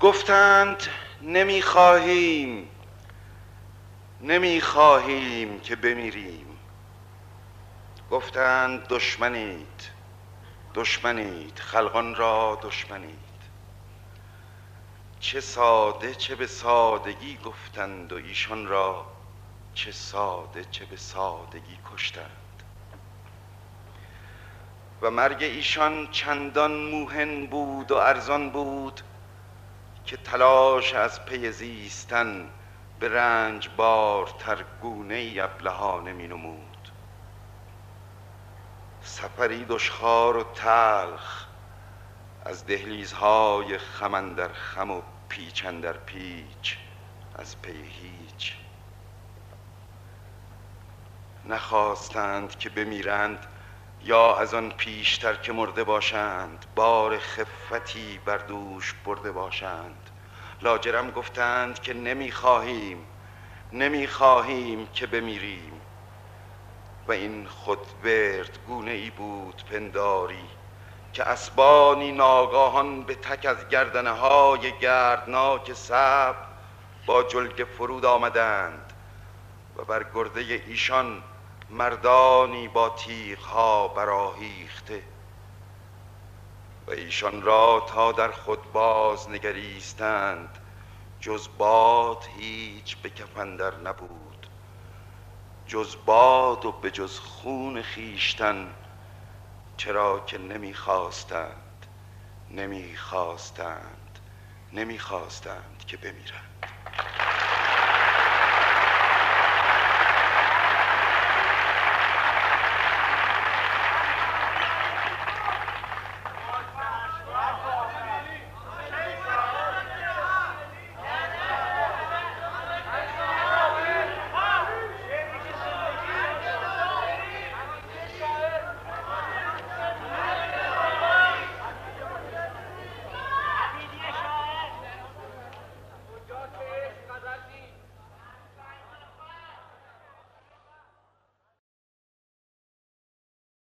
گفتند نمی‌خواهیم نمی‌خواهیم که بمیریم. گفتند دشمنید دشمنید خلقان را دشمنید. چه ساده چه به سادگی گفتند و ایشان را چه ساده چه به سادگی کشتند. و مرگ ایشان چندان موهن بود و ارزان بود که تلاش از پی زیستن به رنج بارتر گونه ابلهانه می نمود. سفری دشخار و تلخ از دهلیزهای خم در خم و پیچ در پیچ از پی هیچ. نخواستند که بمیرند یا از آن پیشتر که مرده باشند بار خفتی بر دوش برده باشند. لاجرم گفتند که نمی‌خواهیم نمی‌خواهیم که بمیریم. و این خود ورد گونه ای بود پنداری که اسبانی ناگاهان به تک از گردنه های گردناک سب با جلگ فرود آمدند و بر گرده ایشان مردانی با تیغ ها براهیخته و ایشان را تا در خود باز نگریستند جز باد هیچ به کفندر نبود جز باد و به جز خون خیشتن چرا که نمی‌خواستند نمی‌خواستند نمی‌خواستند که بمیرند.